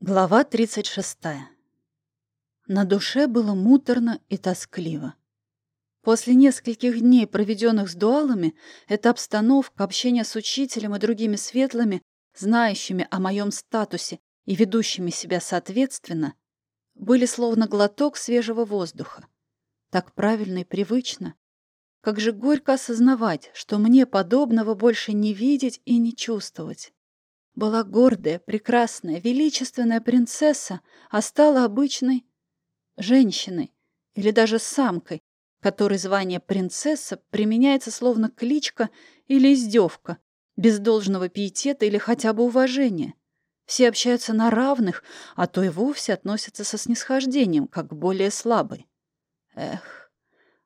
Глава 36. На душе было муторно и тоскливо. После нескольких дней, проведенных с дуалами, эта обстановка, общение с учителем и другими светлыми, знающими о моем статусе и ведущими себя соответственно, были словно глоток свежего воздуха. Так правильно и привычно. Как же горько осознавать, что мне подобного больше не видеть и не чувствовать была гордая, прекрасная, величественная принцесса, а стала обычной женщиной или даже самкой, которой звание принцесса применяется словно кличка или издевка, без должного пиетета или хотя бы уважения. Все общаются на равных, а то и вовсе относятся со снисхождением, как более слабой. Эх,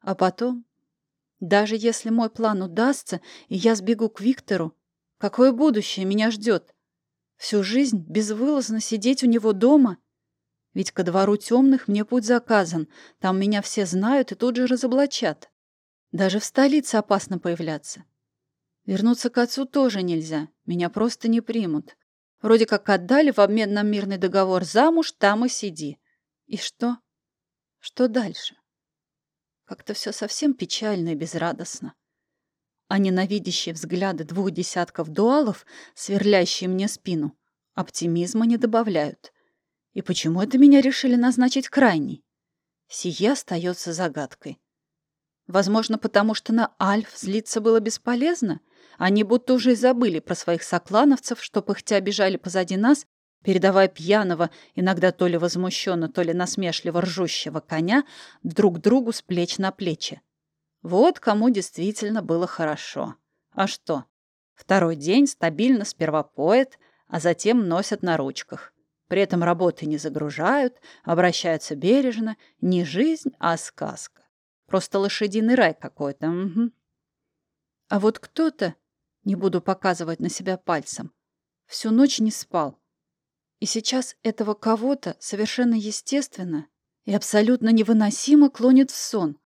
а потом, даже если мой план удастся, и я сбегу к Виктору, какое будущее меня ждет? Всю жизнь безвылазно сидеть у него дома? Ведь ко двору темных мне путь заказан. Там меня все знают и тут же разоблачат. Даже в столице опасно появляться. Вернуться к отцу тоже нельзя. Меня просто не примут. Вроде как отдали в обмен на мирный договор замуж, там и сиди. И что? Что дальше? Как-то все совсем печально и безрадостно. А ненавидящие взгляды двух десятков дуалов, сверлящие мне спину, оптимизма не добавляют. И почему это меня решили назначить крайней? Сие остается загадкой. Возможно, потому что на Альф злиться было бесполезно. Они будто уже и забыли про своих соклановцев, что пыхтя бежали позади нас, передавая пьяного, иногда то ли возмущенно, то ли насмешливо ржущего коня друг другу с плеч на плечи. Вот кому действительно было хорошо. А что? Второй день стабильно сперва поет, а затем носят на ручках. При этом работы не загружают, обращаются бережно. Не жизнь, а сказка. Просто лошадиный рай какой-то. А вот кто-то, не буду показывать на себя пальцем, всю ночь не спал. И сейчас этого кого-то совершенно естественно и абсолютно невыносимо клонит в сон.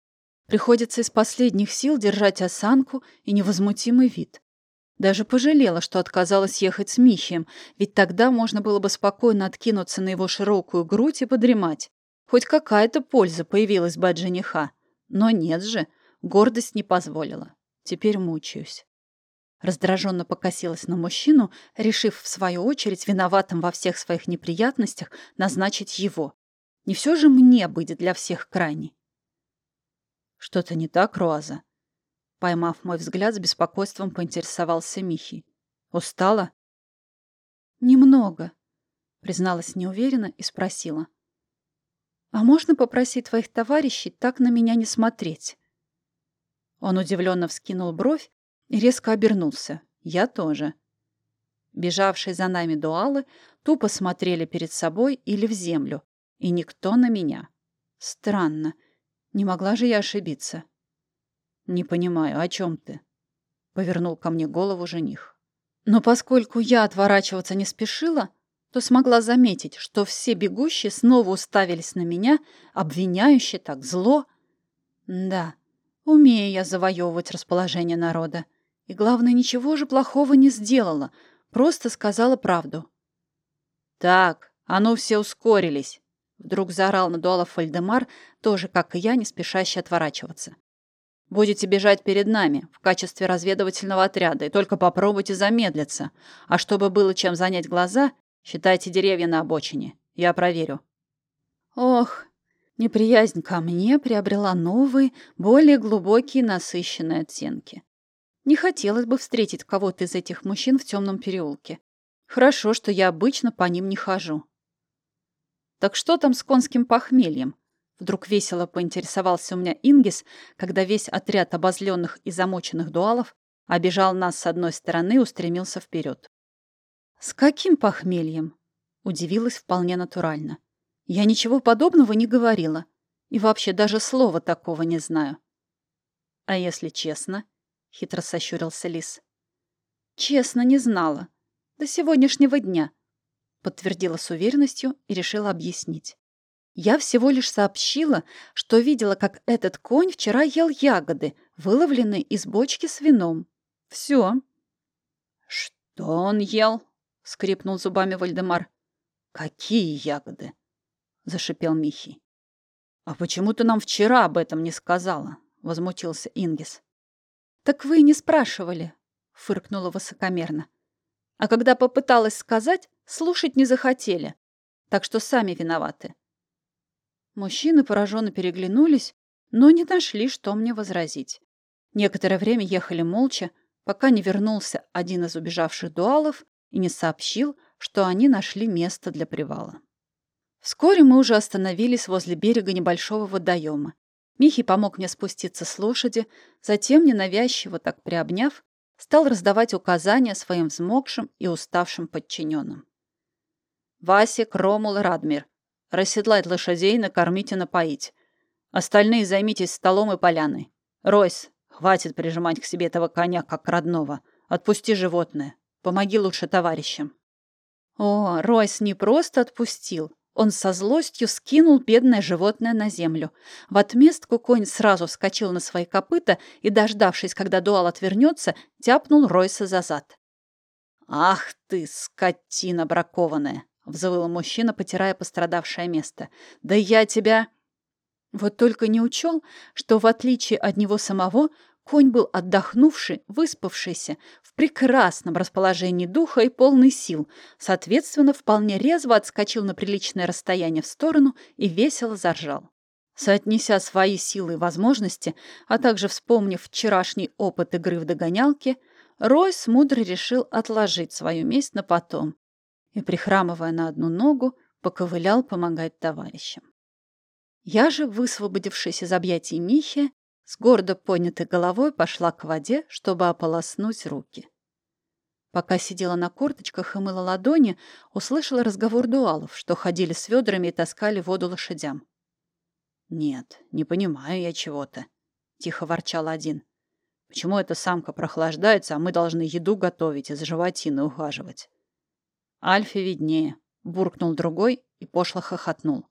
Приходится из последних сил держать осанку и невозмутимый вид. Даже пожалела, что отказалась ехать с Михием, ведь тогда можно было бы спокойно откинуться на его широкую грудь и подремать. Хоть какая-то польза появилась бы от жениха. Но нет же, гордость не позволила. Теперь мучаюсь. Раздраженно покосилась на мужчину, решив, в свою очередь, виноватым во всех своих неприятностях назначить его. Не все же мне быть для всех крайней. «Что-то не так, Руаза?» Поймав мой взгляд, с беспокойством поинтересовался Михи. «Устала?» «Немного», — призналась неуверенно и спросила. «А можно попросить твоих товарищей так на меня не смотреть?» Он удивленно вскинул бровь и резко обернулся. Я тоже. Бежавшие за нами дуалы тупо смотрели перед собой или в землю, и никто на меня. Странно. Не могла же я ошибиться. «Не понимаю, о чем ты?» — повернул ко мне голову жених. Но поскольку я отворачиваться не спешила, то смогла заметить, что все бегущие снова уставились на меня, обвиняющие так зло. Да, умею я завоевывать расположение народа. И, главное, ничего же плохого не сделала, просто сказала правду. «Так, а ну все ускорились!» Вдруг заорал на дуалов Фальдемар, тоже, как и я, не спешащий отворачиваться. «Будете бежать перед нами в качестве разведывательного отряда, и только попробуйте замедлиться. А чтобы было чем занять глаза, считайте деревья на обочине. Я проверю». Ох, неприязнь ко мне приобрела новые, более глубокие насыщенные оттенки. Не хотелось бы встретить кого-то из этих мужчин в темном переулке. Хорошо, что я обычно по ним не хожу. «Так что там с конским похмельем?» Вдруг весело поинтересовался у меня Ингис, когда весь отряд обозленных и замоченных дуалов обежал нас с одной стороны и устремился вперед. «С каким похмельем?» Удивилась вполне натурально. «Я ничего подобного не говорила. И вообще даже слова такого не знаю». «А если честно?» — хитро сощурился Лис. «Честно не знала. До сегодняшнего дня подтвердила с уверенностью и решила объяснить. Я всего лишь сообщила, что видела, как этот конь вчера ел ягоды, выловленные из бочки с вином. Все. Что он ел? скрипнул зубами Вальдемар. «Какие ягоды?» — зашипел Михий. «А почему ты нам вчера об этом не сказала?» — возмутился Ингис. «Так вы и не спрашивали», — фыркнула высокомерно. «А когда попыталась сказать, слушать не захотели. Так что сами виноваты». Мужчины пораженно переглянулись, но не нашли, что мне возразить. Некоторое время ехали молча, пока не вернулся один из убежавших дуалов и не сообщил, что они нашли место для привала. Вскоре мы уже остановились возле берега небольшого водоема. Михи помог мне спуститься с лошади, затем, ненавязчиво так приобняв, стал раздавать указания своим взмокшим и уставшим подчиненным. «Васик, Ромул Радмир, расседлать лошадей, накормить и напоить. Остальные займитесь столом и поляной. Ройс, хватит прижимать к себе этого коня, как родного. Отпусти животное. Помоги лучше товарищам». О, Ройс не просто отпустил. Он со злостью скинул бедное животное на землю. В отместку конь сразу вскочил на свои копыта и, дождавшись, когда дуал отвернется, тяпнул Ройса за зад. «Ах ты, скотина бракованная!» — взвыл мужчина, потирая пострадавшее место. «Да я тебя...» Вот только не учел, что, в отличие от него самого, Конь был отдохнувший, выспавшийся, в прекрасном расположении духа и полный сил, соответственно, вполне резво отскочил на приличное расстояние в сторону и весело заржал. Соотнеся свои силы и возможности, а также вспомнив вчерашний опыт игры в догонялки, Ройс мудро решил отложить свою месть на потом и, прихрамывая на одну ногу, поковылял помогать товарищам. Я же, высвободившись из объятий Михи, с гордо поднятой головой пошла к воде, чтобы ополоснуть руки. Пока сидела на корточках и мыла ладони, услышала разговор дуалов, что ходили с ведрами и таскали воду лошадям. «Нет, не понимаю я чего-то», — тихо ворчал один. «Почему эта самка прохлаждается, а мы должны еду готовить и за животины ухаживать?» «Альфе виднее», — буркнул другой и пошло хохотнул.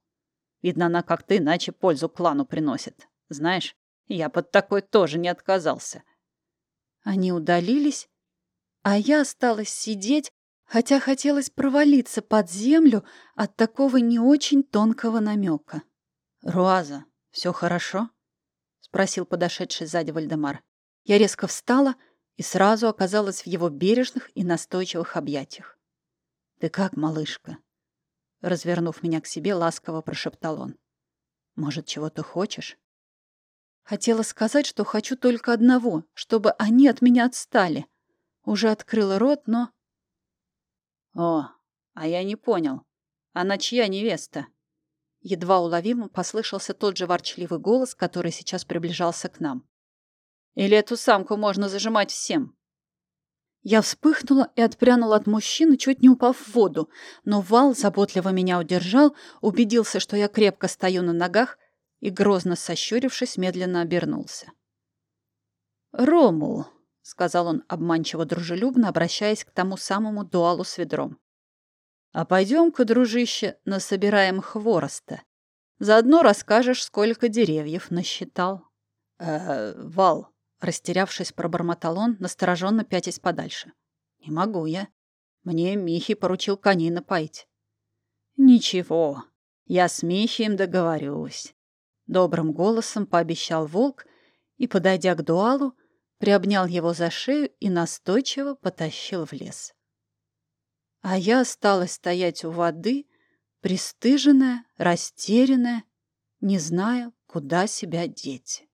«Видно, она как-то иначе пользу клану приносит. Знаешь, я под такой тоже не отказался. Они удалились, а я осталась сидеть, хотя хотелось провалиться под землю от такого не очень тонкого намека. «Руаза, все хорошо?» — спросил подошедший сзади Вальдемар. Я резко встала и сразу оказалась в его бережных и настойчивых объятиях. «Ты как, малышка?» Развернув меня к себе, ласково прошептал он. «Может, чего ты хочешь?» Хотела сказать, что хочу только одного, чтобы они от меня отстали. Уже открыла рот, но... О, а я не понял. Она чья невеста? Едва уловимо послышался тот же ворчливый голос, который сейчас приближался к нам. Или эту самку можно зажимать всем? Я вспыхнула и отпрянула от мужчины, чуть не упав в воду, но Вал заботливо меня удержал, убедился, что я крепко стою на ногах и, грозно сощурившись, медленно обернулся. «Ромул», — сказал он обманчиво дружелюбно, обращаясь к тому самому дуалу с ведром. «А пойдем-ка, дружище, насобираем хвороста. Заодно расскажешь, сколько деревьев насчитал». «Э, Вал», — растерявшись, пробормотал он, настороженно пятясь подальше. «Не могу я. Мне Михи поручил коней напоить». «Ничего, я с Михием договорюсь. Добрым голосом пообещал волк и, подойдя к дуалу, приобнял его за шею и настойчиво потащил в лес. А я осталась стоять у воды, пристыженная, растерянная, не зная, куда себя деть.